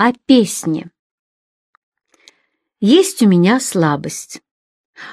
О песне. Есть у меня слабость.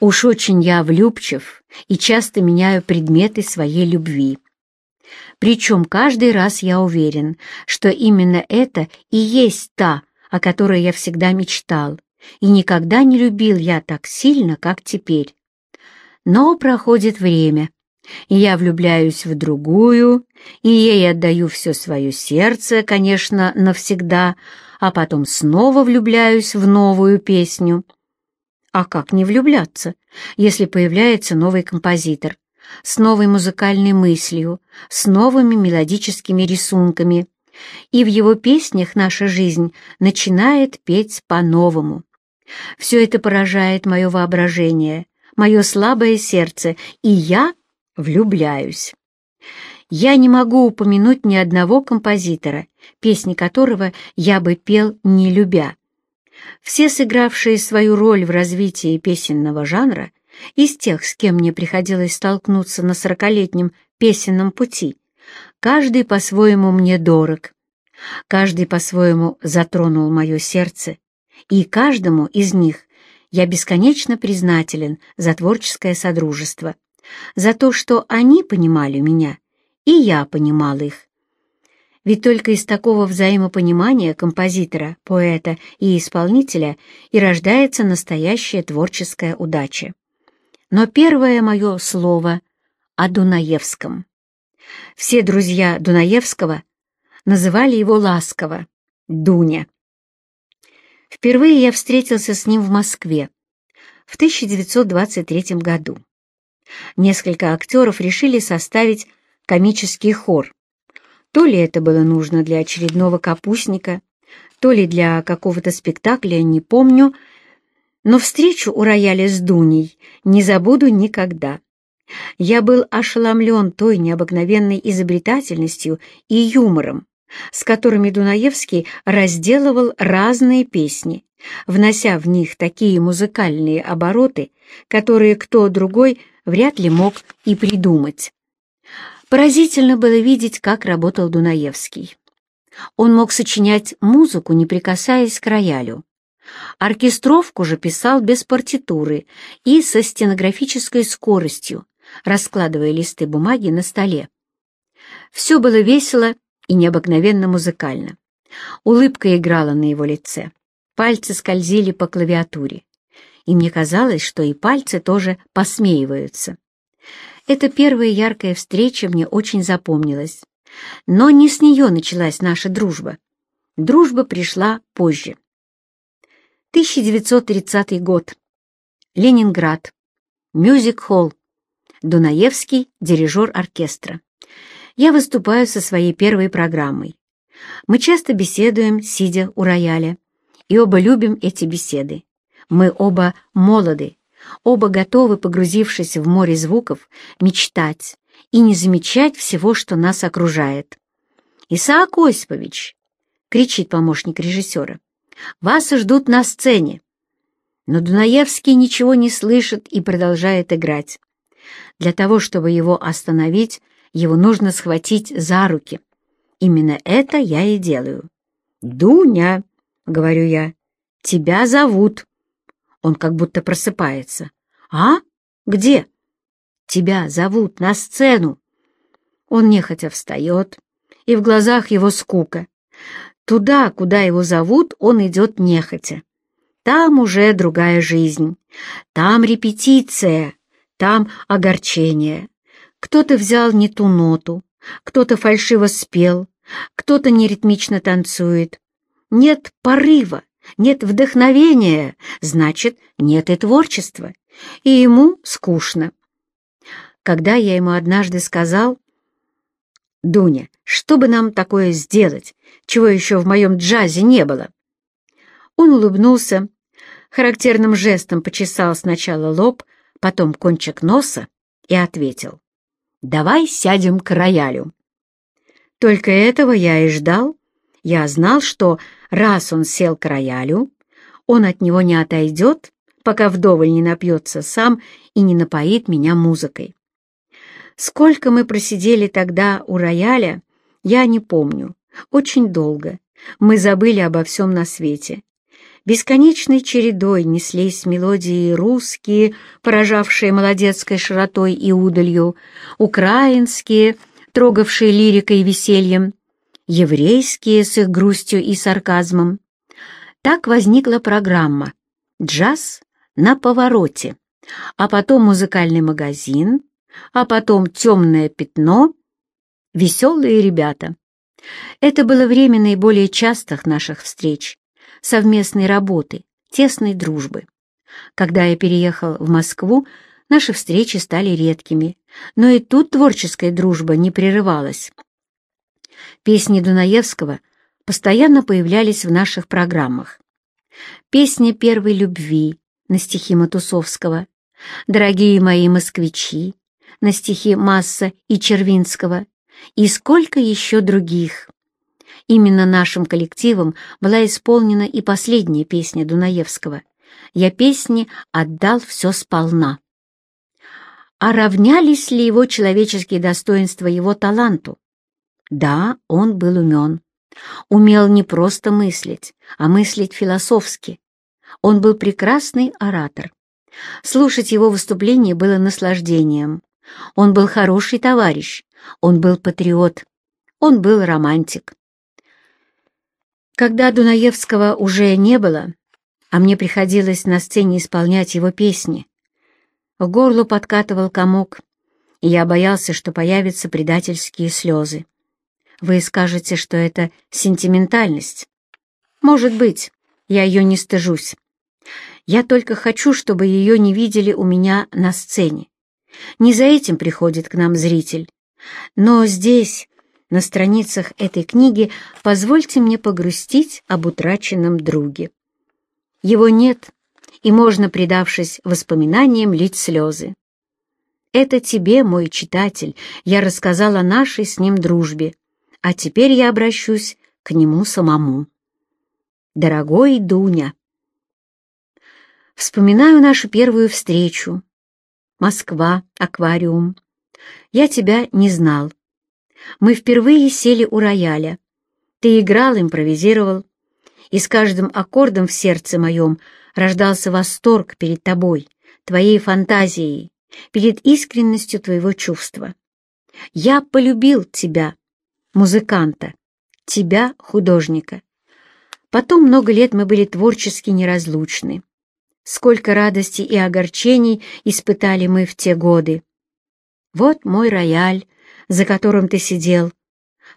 Уж очень я влюбчив и часто меняю предметы своей любви. Причем каждый раз я уверен, что именно это и есть та, о которой я всегда мечтал, и никогда не любил я так сильно, как теперь. Но проходит время, и я влюбляюсь в другую, и ей отдаю все свое сердце, конечно, навсегда, а потом снова влюбляюсь в новую песню. А как не влюбляться, если появляется новый композитор, с новой музыкальной мыслью, с новыми мелодическими рисунками, и в его песнях наша жизнь начинает петь по-новому. Все это поражает мое воображение, мое слабое сердце, и я влюбляюсь. Я не могу упомянуть ни одного композитора, песни которого я бы пел не любя. Все сыгравшие свою роль в развитии песенного жанра, из тех, с кем мне приходилось столкнуться на сорокалетнем песенном пути, каждый по-своему мне дорог, каждый по-своему затронул мое сердце, и каждому из них я бесконечно признателен за творческое содружество, за то, что они понимали меня, и я понимал их. Ведь только из такого взаимопонимания композитора, поэта и исполнителя и рождается настоящая творческая удача. Но первое мое слово о Дунаевском. Все друзья Дунаевского называли его ласково Дуня. Впервые я встретился с ним в Москве в 1923 году. Несколько актеров решили составить комический хор. То ли это было нужно для очередного капустника, то ли для какого-то спектакля, не помню, но встречу у рояля с Дуней не забуду никогда. Я был ошеломлен той необыкновенной изобретательностью и юмором, с которыми Дунаевский разделывал разные песни, внося в них такие музыкальные обороты, которые кто другой вряд ли мог и придумать. Поразительно было видеть, как работал Дунаевский. Он мог сочинять музыку, не прикасаясь к роялю. Оркестровку же писал без партитуры и со стенографической скоростью, раскладывая листы бумаги на столе. Все было весело и необыкновенно музыкально. Улыбка играла на его лице, пальцы скользили по клавиатуре, и мне казалось, что и пальцы тоже посмеиваются. Эта первая яркая встреча мне очень запомнилась, но не с нее началась наша дружба. Дружба пришла позже. 1930 год. Ленинград. Мюзик-холл. Дунаевский, дирижер оркестра я выступаю со своей первой программой. Мы часто беседуем, сидя у рояля, и оба любим эти беседы. Мы оба молоды, оба готовы, погрузившись в море звуков, мечтать и не замечать всего, что нас окружает. «Исаак Осипович!» — кричит помощник режиссера. «Вас ждут на сцене!» Но Дунаевский ничего не слышит и продолжает играть. Для того, чтобы его остановить, его нужно схватить за руки. Именно это я и делаю. «Дуня», — говорю я, — «тебя зовут». Он как будто просыпается. «А? Где?» «Тебя зовут на сцену». Он нехотя встает, и в глазах его скука. Туда, куда его зовут, он идет нехотя. Там уже другая жизнь, там репетиция, там огорчение. Кто-то взял не ту ноту, кто-то фальшиво спел, кто-то неритмично танцует. Нет порыва, нет вдохновения, значит, нет и творчества. И ему скучно. Когда я ему однажды сказал, «Дуня, что бы нам такое сделать, чего еще в моем джазе не было?» Он улыбнулся, характерным жестом почесал сначала лоб, потом кончик носа и ответил. Давай сядем к роялю». Только этого я и ждал. Я знал, что раз он сел к роялю, он от него не отойдет, пока вдоволь не напьется сам и не напоит меня музыкой. Сколько мы просидели тогда у рояля, я не помню, очень долго, Мы забыли обо всем на свете. Бесконечной чередой неслись мелодии русские, поражавшие молодецкой широтой и удалью, украинские, трогавшие лирикой и весельем, еврейские с их грустью и сарказмом. Так возникла программа «Джаз на повороте», а потом музыкальный магазин, а потом темное пятно, веселые ребята. Это было время наиболее частых наших встреч, совместной работы, тесной дружбы. Когда я переехал в Москву, наши встречи стали редкими, но и тут творческая дружба не прерывалась. Песни Дунаевского постоянно появлялись в наших программах. Песня первой любви на стихи Матусовского, «Дорогие мои москвичи» на стихи Масса и Червинского, и сколько еще других. Именно нашим коллективом была исполнена и последняя песня Дунаевского «Я песни отдал все сполна». А равнялись ли его человеческие достоинства его таланту? Да, он был умен. Умел не просто мыслить, а мыслить философски. Он был прекрасный оратор. Слушать его выступление было наслаждением. Он был хороший товарищ, он был патриот, он был романтик. Когда Дунаевского уже не было, а мне приходилось на сцене исполнять его песни, к горлу подкатывал комок, и я боялся, что появятся предательские слезы. Вы скажете, что это сентиментальность. Может быть, я ее не стыжусь. Я только хочу, чтобы ее не видели у меня на сцене. Не за этим приходит к нам зритель. Но здесь, на страницах этой книги позвольте мне погрустить об утраченном друге. Его нет, и можно, предавшись воспоминаниям, лить слезы. Это тебе, мой читатель, я рассказала о нашей с ним дружбе, а теперь я обращусь к нему самому. Дорогой Дуня, вспоминаю нашу первую встречу. Москва, аквариум. Я тебя не знал. Мы впервые сели у рояля. Ты играл, импровизировал, и с каждым аккордом в сердце моем рождался восторг перед тобой, твоей фантазией, перед искренностью твоего чувства. Я полюбил тебя, музыканта, тебя, художника. Потом много лет мы были творчески неразлучны. Сколько радости и огорчений испытали мы в те годы. Вот мой рояль, за которым ты сидел,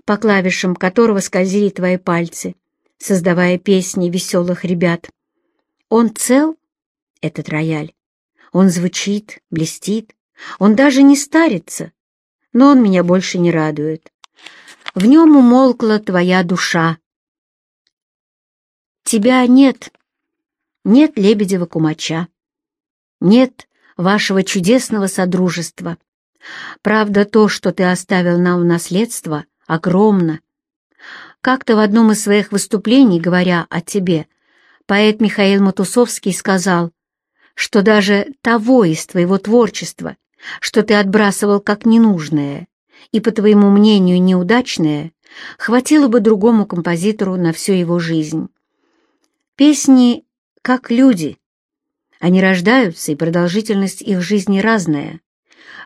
по клавишам которого скользили твои пальцы, создавая песни веселых ребят. Он цел, этот рояль. Он звучит, блестит, он даже не старится, но он меня больше не радует. В нем умолкла твоя душа. Тебя нет, нет Лебедева-Кумача, нет вашего чудесного содружества. Правда, то, что ты оставил нам в наследство, огромно. Как-то в одном из своих выступлений, говоря о тебе, поэт Михаил Матусовский сказал, что даже того из твоего творчества, что ты отбрасывал как ненужное и, по твоему мнению, неудачное, хватило бы другому композитору на всю его жизнь. Песни как люди. Они рождаются, и продолжительность их жизни разная.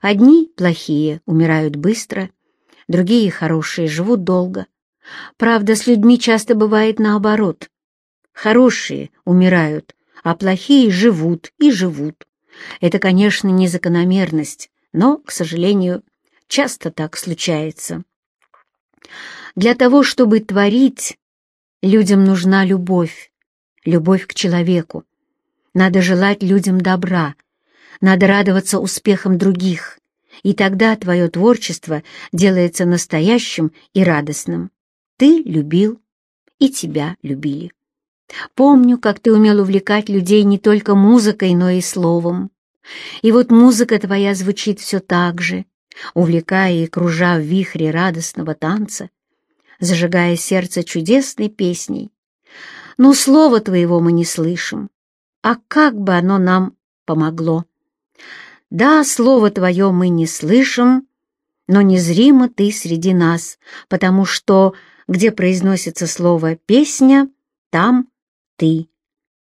Одни, плохие, умирают быстро, другие, хорошие, живут долго. Правда, с людьми часто бывает наоборот. Хорошие умирают, а плохие живут и живут. Это, конечно, не закономерность, но, к сожалению, часто так случается. Для того, чтобы творить, людям нужна любовь, любовь к человеку. Надо желать людям добра, надо радоваться успехам других, и тогда твое творчество делается настоящим и радостным. Ты любил, и тебя любили. Помню, как ты умел увлекать людей не только музыкой, но и словом. И вот музыка твоя звучит все так же, увлекая и кружа в вихре радостного танца, зажигая сердце чудесной песней. Но слова твоего мы не слышим, а как бы оно нам помогло? Да, слово твое мы не слышим, но незримо ты среди нас, потому что где произносится слово «песня», там «ты».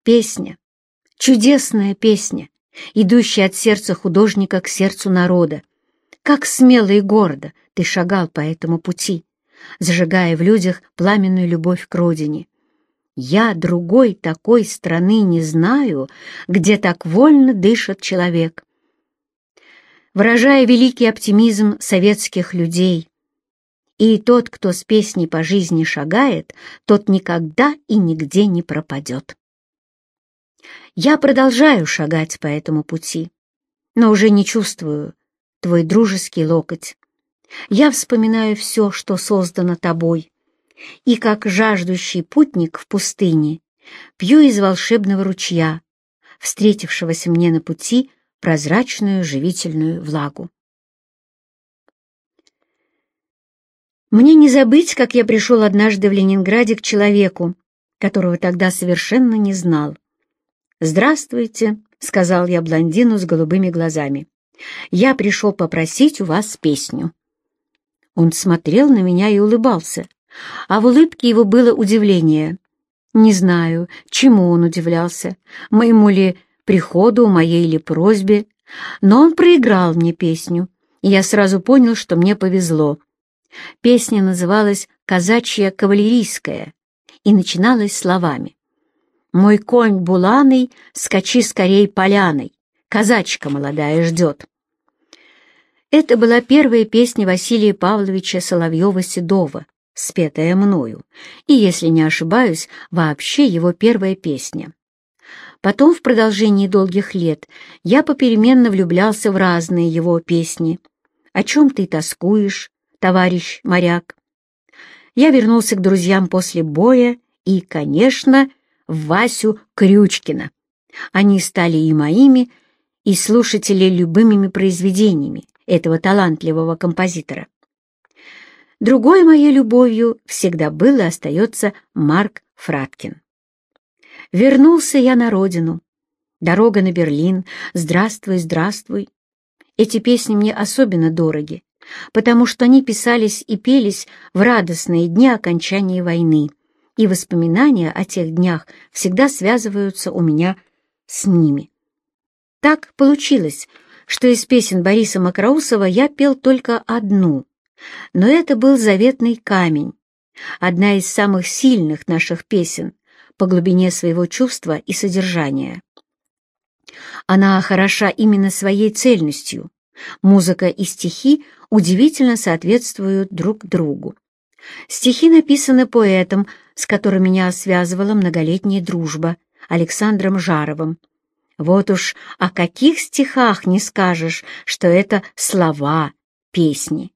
Песня. Чудесная песня, идущая от сердца художника к сердцу народа. Как смело и гордо ты шагал по этому пути, зажигая в людях пламенную любовь к родине. Я другой такой страны не знаю, где так вольно дышит человек. Выражая великий оптимизм советских людей, и тот, кто с песней по жизни шагает, тот никогда и нигде не пропадет. Я продолжаю шагать по этому пути, но уже не чувствую твой дружеский локоть. Я вспоминаю все, что создано тобой, и, как жаждущий путник в пустыне, пью из волшебного ручья, встретившегося мне на пути прозрачную живительную влагу. Мне не забыть, как я пришел однажды в Ленинграде к человеку, которого тогда совершенно не знал. «Здравствуйте», — сказал я блондину с голубыми глазами. «Я пришел попросить у вас песню». Он смотрел на меня и улыбался, а в улыбке его было удивление. Не знаю, чему он удивлялся, моему ли приходу, моей ли просьбе, но он проиграл мне песню, и я сразу понял, что мне повезло. Песня называлась «Казачья кавалерийская» и начиналась словами «Мой конь буланый, скачи скорей поляной, казачка молодая ждет». Это была первая песня Василия Павловича Соловьева-Седова, спетая мною, и, если не ошибаюсь, вообще его первая песня. Потом, в продолжении долгих лет, я попеременно влюблялся в разные его песни. «О чем ты тоскуешь?» товарищ моряк. Я вернулся к друзьям после боя и, конечно, Васю Крючкина. Они стали и моими, и слушатели любимыми произведениями этого талантливого композитора. Другой моей любовью всегда был и остается Марк Фраткин. Вернулся я на родину. Дорога на Берлин, здравствуй, здравствуй. Эти песни мне особенно дороги, потому что они писались и пелись в радостные дни окончания войны, и воспоминания о тех днях всегда связываются у меня с ними. Так получилось, что из песен Бориса Макроусова я пел только одну, но это был «Заветный камень», одна из самых сильных наших песен по глубине своего чувства и содержания. Она хороша именно своей цельностью. Музыка и стихи удивительно соответствуют друг другу. Стихи написаны поэтом, с которым меня связывала многолетняя дружба, Александром Жаровым. Вот уж о каких стихах не скажешь, что это слова, песни.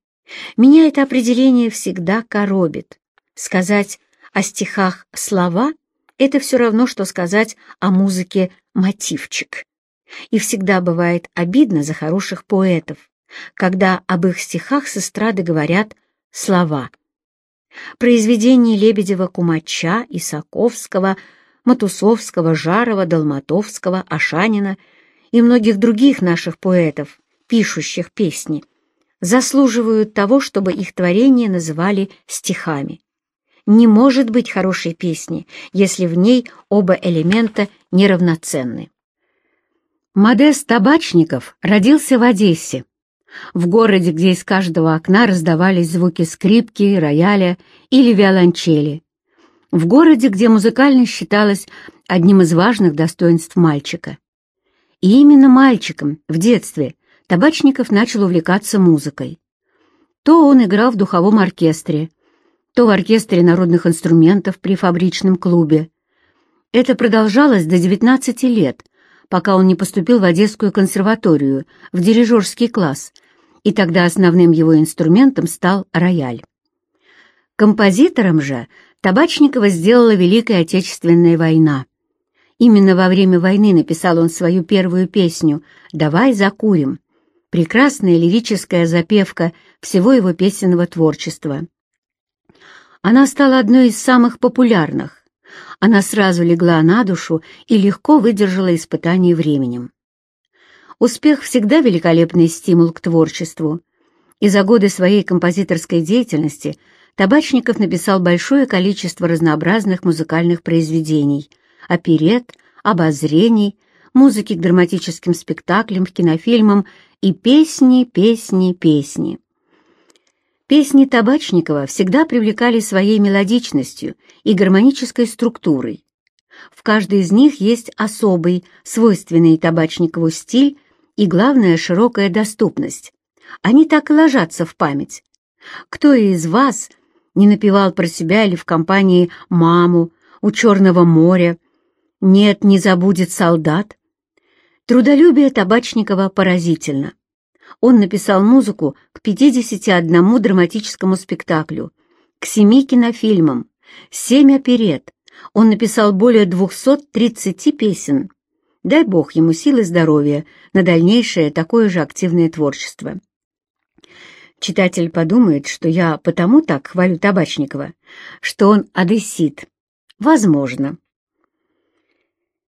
Меня это определение всегда коробит. Сказать о стихах слова — это все равно, что сказать о музыке мотивчик. И всегда бывает обидно за хороших поэтов, когда об их стихах с эстрады говорят слова. Произведения Лебедева-Кумача, Исаковского, Матусовского, Жарова, Долматовского, Ашанина и многих других наших поэтов, пишущих песни, заслуживают того, чтобы их творения называли стихами. Не может быть хорошей песни, если в ней оба элемента неравноценны. Модест Табачников родился в Одессе, в городе, где из каждого окна раздавались звуки скрипки, рояля или виолончели. В городе, где музыкальность считалась одним из важных достоинств мальчика. И именно мальчиком в детстве Табачников начал увлекаться музыкой. То он играл в духовом оркестре, то в оркестре народных инструментов при фабричном клубе. Это продолжалось до 19 лет, пока он не поступил в Одесскую консерваторию, в дирижерский класс, и тогда основным его инструментом стал рояль. Композитором же Табачникова сделала Великая Отечественная война. Именно во время войны написал он свою первую песню «Давай закурим», прекрасная лирическая запевка всего его песенного творчества. Она стала одной из самых популярных, она сразу легла на душу и легко выдержала испытание временем. Успех всегда великолепный стимул к творчеству, и за годы своей композиторской деятельности Табачников написал большое количество разнообразных музыкальных произведений, оперет, обозрений, музыки к драматическим спектаклям, кинофильмам и песни, песни, песни. Песни Табачникова всегда привлекали своей мелодичностью и гармонической структурой. В каждой из них есть особый, свойственный Табачникову стиль и, главное, широкая доступность. Они так и ложатся в память. Кто из вас не напевал про себя или в компании «Маму», «У Черного моря», «Нет, не забудет солдат»? Трудолюбие Табачникова поразительно. Он написал музыку к 51 драматическому спектаклю, к семи кинофильмам, семь оперет. Он написал более 230 песен. Дай Бог ему силы здоровья на дальнейшее такое же активное творчество. Читатель подумает, что я потому так хвалю Табачникова, что он одессит. Возможно.